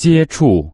接触。